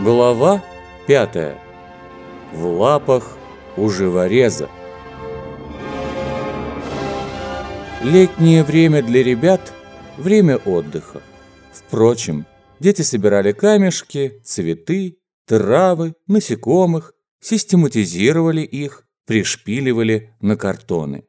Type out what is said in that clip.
Глава пятая. В лапах у живореза. Летнее время для ребят – время отдыха. Впрочем, дети собирали камешки, цветы, травы, насекомых, систематизировали их, пришпиливали на картоны.